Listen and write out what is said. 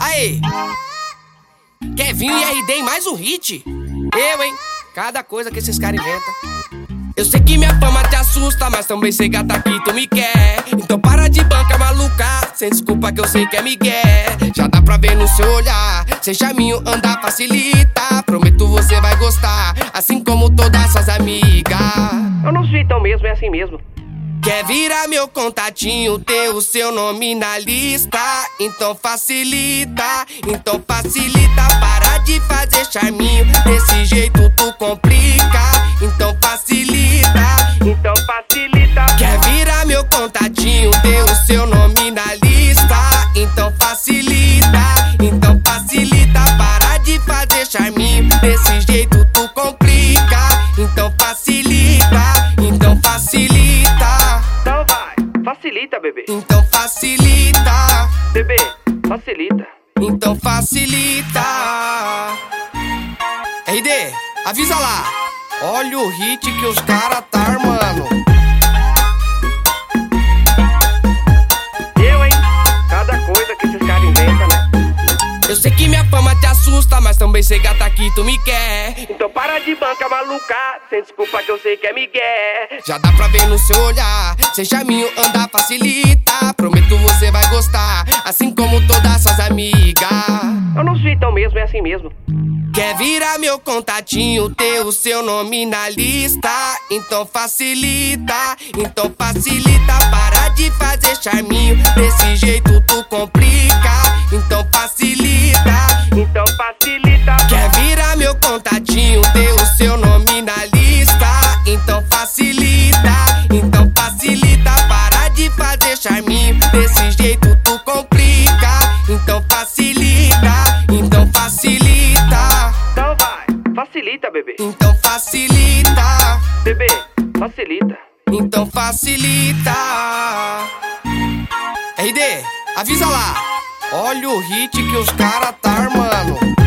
Aí! Kevin e RD em mais um hit? Eu, hein? Cada coisa que esses caras inventam. Eu sei que minha fama te assusta, mas também sei gata que tu me quer. Então para de banca maluca, sem desculpa que eu sei que é migué. Já dá pra ver no seu olhar, sem charminho andar facilita. Prometo você vai gostar, assim como todas suas amigas. Eu não sou então mesmo, é assim mesmo. Quer virar meu contatinho, ter o seu nome na lista? Então facilita, então facilita. Para de fazer charminho, desse jeito tu complica. Facilita, bebê. Então facilita, Bebê, facilita. então facilita. RD, avisa lá. Olha o hit que os cara tá armando. Eu sei que minha fama te assusta, mas também sei gata que tu me quer. Então para de banca maluca, sem desculpa que eu sei que é migué. Já dá pra ver no seu olhar, sem charminho andar facilita. Prometo você vai gostar, assim como todas suas amigas. Eu não sou então mesmo, é assim mesmo. Quer virar meu contatinho, ter o seu nome na lista? Então facilita, então facilita. Para de fazer charminho, desse jeito tu complica. Charminho, desse jeito tu complica. Então facilita, então facilita. Então vai, facilita, bebê. Então facilita, Bebê, facilita. então facilita. RD, avisa lá. Olha o hit que os cara tá armando.